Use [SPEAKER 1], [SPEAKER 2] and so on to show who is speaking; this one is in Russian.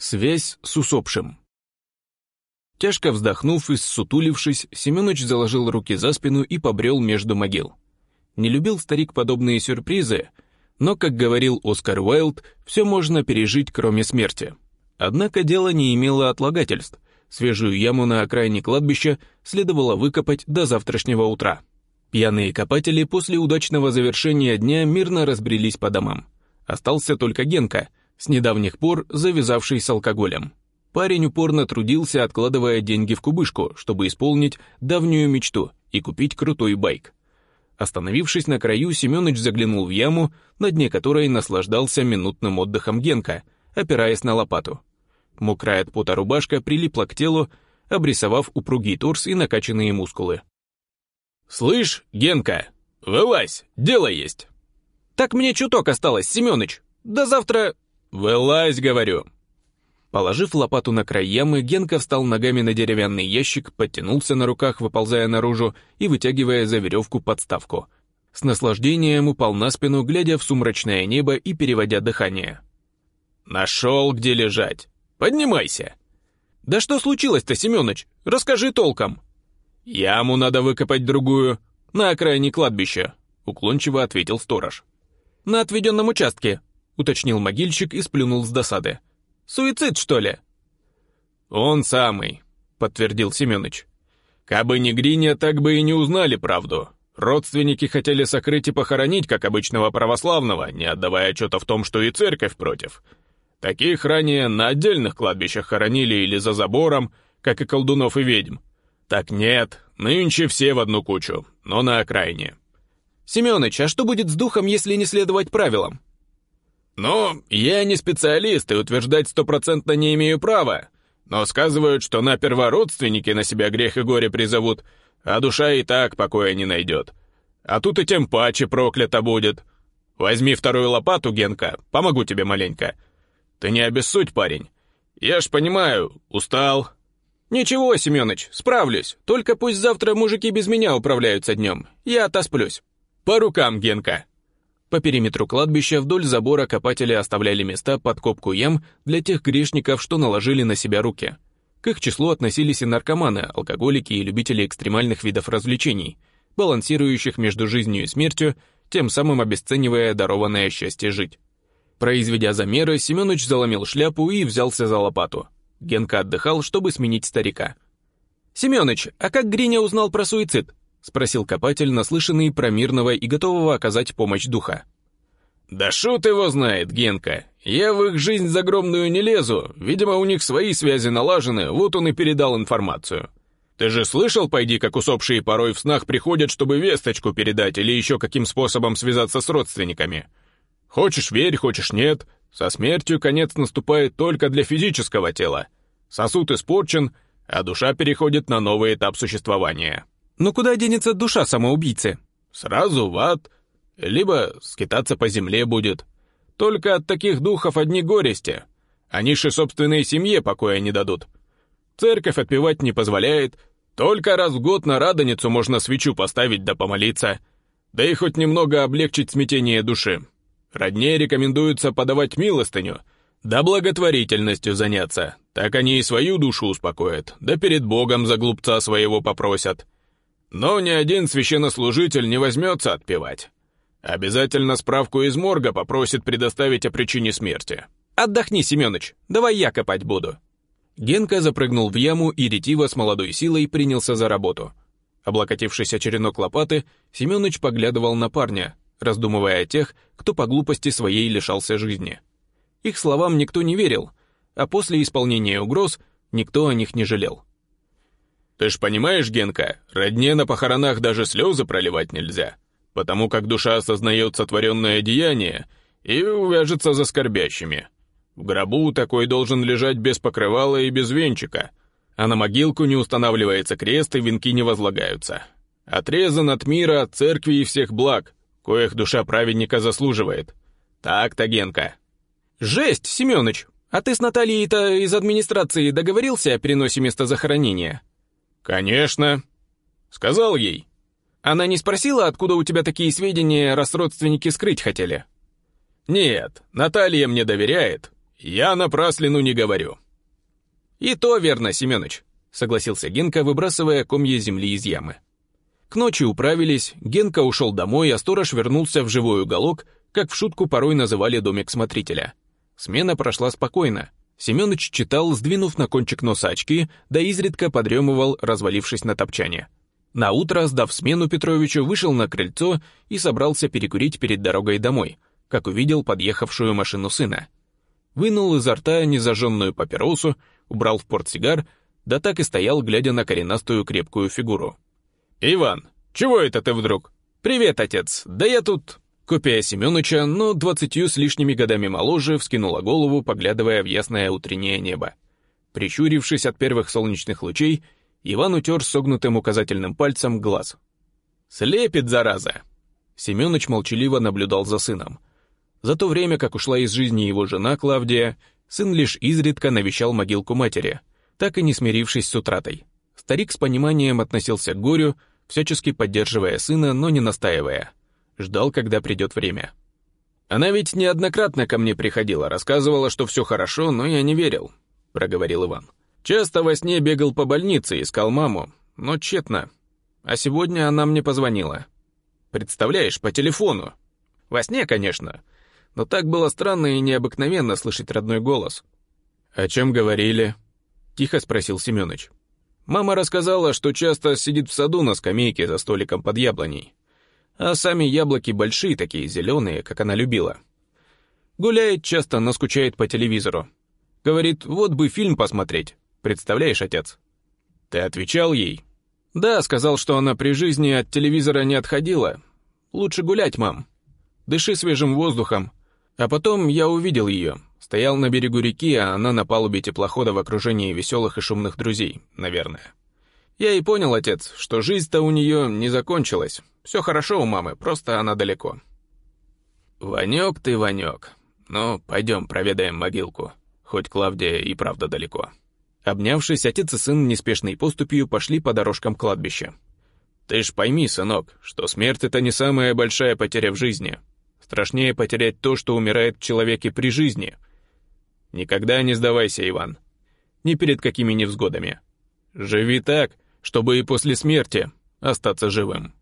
[SPEAKER 1] Связь с усопшим. Тяжко вздохнув и ссутулившись, Семенович заложил руки за спину и побрел между могил. Не любил старик подобные сюрпризы, но, как говорил Оскар Уайлд, все можно пережить, кроме смерти. Однако дело не имело отлагательств. Свежую яму на окраине кладбища следовало выкопать до завтрашнего утра. Пьяные копатели после удачного завершения дня мирно разбрелись по домам. Остался только Генка — с недавних пор завязавший с алкоголем. Парень упорно трудился, откладывая деньги в кубышку, чтобы исполнить давнюю мечту и купить крутой байк. Остановившись на краю, Семёныч заглянул в яму, на дне которой наслаждался минутным отдыхом Генка, опираясь на лопату. Мокрая от пота рубашка прилипла к телу, обрисовав упругий торс и накачанные мускулы. «Слышь, Генка, вылазь, дело есть!» «Так мне чуток осталось, Семёныч. До завтра «Вылазь, говорю!» Положив лопату на край ямы, Генка встал ногами на деревянный ящик, подтянулся на руках, выползая наружу и вытягивая за веревку подставку. С наслаждением упал на спину, глядя в сумрачное небо и переводя дыхание. «Нашел, где лежать! Поднимайся!» «Да что случилось-то, Семёныч? Расскажи толком!» «Яму надо выкопать другую, на окраине кладбища», — уклончиво ответил сторож. «На отведенном участке», уточнил могильщик и сплюнул с досады. «Суицид, что ли?» «Он самый», — подтвердил Семёныч. «Кабы не Гриня, так бы и не узнали правду. Родственники хотели сокрыть и похоронить, как обычного православного, не отдавая отчета в том, что и церковь против. Таких ранее на отдельных кладбищах хоронили или за забором, как и колдунов и ведьм. Так нет, нынче все в одну кучу, но на окраине». «Семёныч, а что будет с духом, если не следовать правилам?» «Ну, я не специалист и утверждать стопроцентно не имею права, но сказывают, что на первородственники на себя грех и горе призовут, а душа и так покоя не найдет. А тут и тем паче проклято будет. Возьми вторую лопату, Генка, помогу тебе маленько. Ты не обессудь, парень. Я ж понимаю, устал». «Ничего, Семёныч, справлюсь, только пусть завтра мужики без меня управляются днем, я отосплюсь». «По рукам, Генка». По периметру кладбища вдоль забора копатели оставляли места под копку ям для тех грешников, что наложили на себя руки. К их числу относились и наркоманы, алкоголики и любители экстремальных видов развлечений, балансирующих между жизнью и смертью, тем самым обесценивая дарованное счастье жить. Произведя замеры, Семенович заломил шляпу и взялся за лопату. Генка отдыхал, чтобы сменить старика. «Семёныч, а как Гриня узнал про суицид?» — спросил копатель, наслышанный про мирного и готового оказать помощь духа. «Да шут его знает, Генка. Я в их жизнь загромную не лезу. Видимо, у них свои связи налажены, вот он и передал информацию. Ты же слышал, пойди, как усопшие порой в снах приходят, чтобы весточку передать или еще каким способом связаться с родственниками? Хочешь верь, хочешь нет. Со смертью конец наступает только для физического тела. Сосуд испорчен, а душа переходит на новый этап существования».
[SPEAKER 2] Но куда денется душа самоубийцы?
[SPEAKER 1] Сразу в ад, либо скитаться по земле будет. Только от таких духов одни горести. Они же собственной семье покоя не дадут. Церковь отпевать не позволяет, только раз в год на радоницу можно свечу поставить да помолиться. Да и хоть немного облегчить смятение души. Роднее рекомендуется подавать милостыню, да благотворительностью заняться. Так они и свою душу успокоят, да перед Богом за глупца своего попросят. Но ни один священнослужитель не возьмется отпевать. Обязательно справку из морга попросит предоставить о причине смерти.
[SPEAKER 2] «Отдохни, Семёныч, давай я копать буду».
[SPEAKER 1] Генка запрыгнул в яму и ретиво с молодой силой принялся за работу. Облокотившись о черенок лопаты, Семёныч поглядывал на парня, раздумывая о тех, кто по глупости своей лишался жизни. Их словам никто не верил, а после исполнения угроз никто о них не жалел. Ты ж понимаешь, Генка, родне на похоронах даже слезы проливать нельзя, потому как душа осознает сотворенное деяние и увяжется за скорбящими. В гробу такой должен лежать без покрывала и без венчика, а на могилку не устанавливается крест и венки не возлагаются. Отрезан от мира, церкви и всех благ, коих душа праведника заслуживает. Так-то, Генка.
[SPEAKER 2] Жесть, Семёныч, а ты с Натальей-то из администрации договорился о переносе места захоронения?
[SPEAKER 1] «Конечно», — сказал ей.
[SPEAKER 2] Она не спросила, откуда у тебя такие сведения, раз родственники скрыть хотели?
[SPEAKER 1] Нет, Наталья мне доверяет. Я напраслину не говорю».
[SPEAKER 2] «И то верно, Семёныч», — согласился Генка, выбрасывая комья земли из ямы. К ночи управились, Генка ушел домой, а сторож вернулся в живой уголок, как в шутку порой называли домик смотрителя. Смена прошла спокойно. Семёныч читал, сдвинув на кончик носа очки, да изредка подремывал, развалившись на топчане. На утро, сдав смену Петровичу, вышел на крыльцо и собрался перекурить перед дорогой домой, как увидел подъехавшую машину сына. Вынул изо рта незажженную папиросу, убрал в портсигар, да так и стоял, глядя на коренастую крепкую фигуру.
[SPEAKER 1] «Иван, чего это ты вдруг?»
[SPEAKER 2] «Привет, отец, да я тут...» Копия Семёныча, но двадцатью с лишними годами моложе, вскинула голову, поглядывая в ясное утреннее небо. Прищурившись от первых солнечных лучей, Иван утер согнутым указательным пальцем глаз. «Слепит, зараза!» Семёныч молчаливо наблюдал за сыном. За то время, как ушла из жизни его жена Клавдия, сын лишь изредка навещал могилку матери, так и не смирившись с утратой. Старик с пониманием относился к горю, всячески поддерживая сына, но не настаивая. Ждал, когда придет время. «Она ведь неоднократно ко мне приходила, рассказывала, что все хорошо, но я не верил», — проговорил Иван. «Часто во сне бегал по больнице, искал маму, но тщетно. А сегодня она мне позвонила. Представляешь, по телефону. Во сне, конечно, но так было странно и необыкновенно слышать родной голос».
[SPEAKER 1] «О чем говорили?» — тихо спросил Семёныч.
[SPEAKER 2] Мама рассказала, что часто сидит в саду на скамейке за столиком под яблоней. А сами яблоки большие такие, зеленые, как она любила. Гуляет часто, но скучает по телевизору. Говорит, вот бы фильм посмотреть. Представляешь, отец?
[SPEAKER 1] Ты отвечал ей?
[SPEAKER 2] Да, сказал, что она при жизни от телевизора не отходила. Лучше гулять, мам. Дыши свежим воздухом. А потом я увидел ее. Стоял на берегу реки, а она на палубе теплохода в окружении веселых и шумных друзей, наверное. Я и понял, отец, что жизнь-то у нее не закончилась. Все хорошо у мамы, просто она далеко. Ванек ты, Ванек. Ну, пойдем проведаем могилку. Хоть Клавдия и правда далеко. Обнявшись, отец и сын неспешной поступью пошли по дорожкам кладбища. Ты ж пойми, сынок, что смерть — это не самая большая потеря в жизни. Страшнее потерять то, что умирает в человеке при жизни — Никогда не сдавайся, Иван. Ни перед какими невзгодами. Живи так, чтобы и после смерти остаться живым.